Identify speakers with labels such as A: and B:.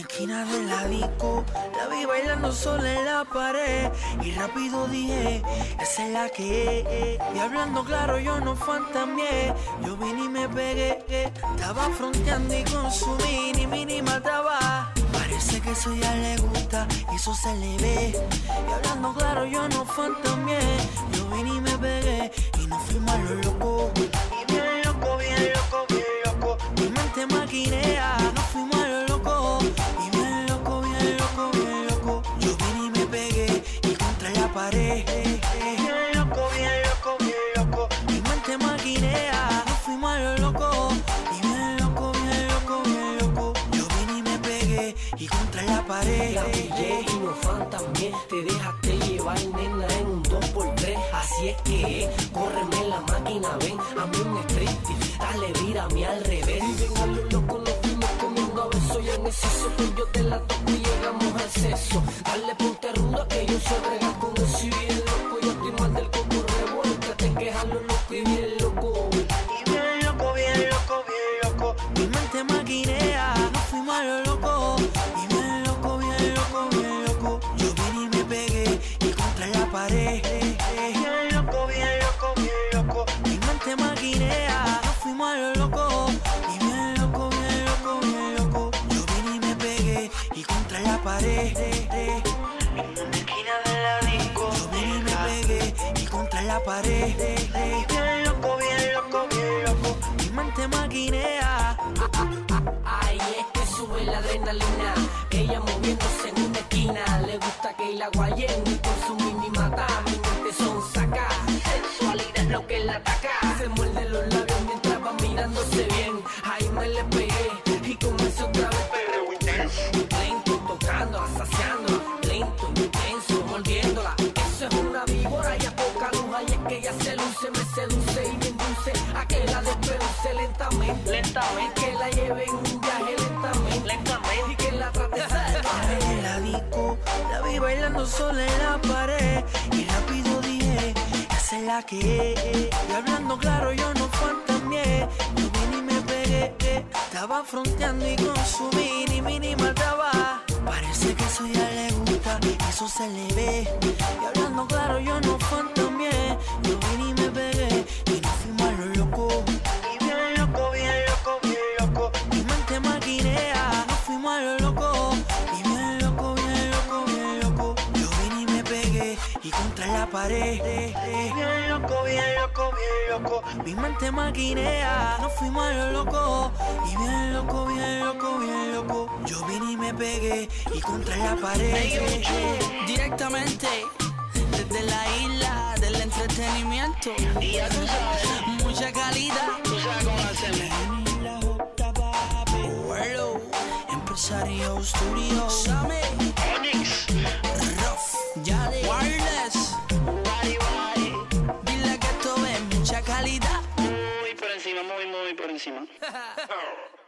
A: esquina de la disco, la vi bailando sola en la pared. Y rápido dije, esa es la que es. Y hablando claro, yo no fantameé. Yo vine y me pegué. Estaba fronteando y con su mini, mataba. Parece que eso ya le gusta y eso se le ve. Y hablando claro, yo no fantameé. Yo vine y me pegué y no fuimos a lo loco. Bien loco, bien loco, bien loco. Mi mente maquinea. No fuimos a lo loco. Y bien loco, bien loco, bien loco. Yo vine y me pegué y contra la pared. La
B: pillé y no fan también Te dejaste llevar, nena, en un 2x3 Así es que es, córreme la máquina, ven A mí un striptease, dale, vírame al revés Y ven a lo loco, nos fuimos comiendo a besos Y en exceso, pues yo te la toco y llegamos al sexo y
A: contra la pared. Bien loco, bien loco, bien loco. Mi mente maquinea. No fuimos a lo loco. Y bien loco, bien loco, bien loco. Yo vine y me pegué y contra la pared. En una esquina de la disco. Yo vine y me pegué y contra la pared. Bien loco, bien loco, bien loco. Mi mente maquinea.
B: Ay, es que sube la adrenalina. Ella moviéndose en una esquina. Le gusta que la guayen lo que la ataca. Se muerde los labios mientras va mirándose bien. Ahí me le pegué y comencé otra vez. Pero intenso. Lento, tocando, saciando. Lento, intenso, mordiéndola. Eso es una víbora y a poca luz. Ay, es que ella se luce, me seduce y me induce a que la despeluce lentamente. Lentamente. Que la lleve en un viaje lentamente. Lentamente. Y que la trate salvaje.
A: La disco, la vi bailando sola en la pared. Es. Y hablando claro, yo no fantameé. Yo vine y me pegué. Estaba fronteando y con su mini, mini mataba. Parece que eso ya le gusta, eso se le ve. Y hablando claro, yo no fantameé. Yo vine y me pegué. Y contra la pared. Bien loco, bien loco, bien loco. Mi mente maquinea. No fuimos a lo loco. Y bien loco, bien loco, bien loco. Yo vine y me pegué y contra la pared.
C: Directamente desde la isla del entretenimiento.
D: Y ya tú sabes,
C: Mucha calidad.
D: tú sabes cómo.
C: Hello,
A: Empresario Studio.
C: Sammy,
D: Onyx,
C: Ruff, Yale, Dile que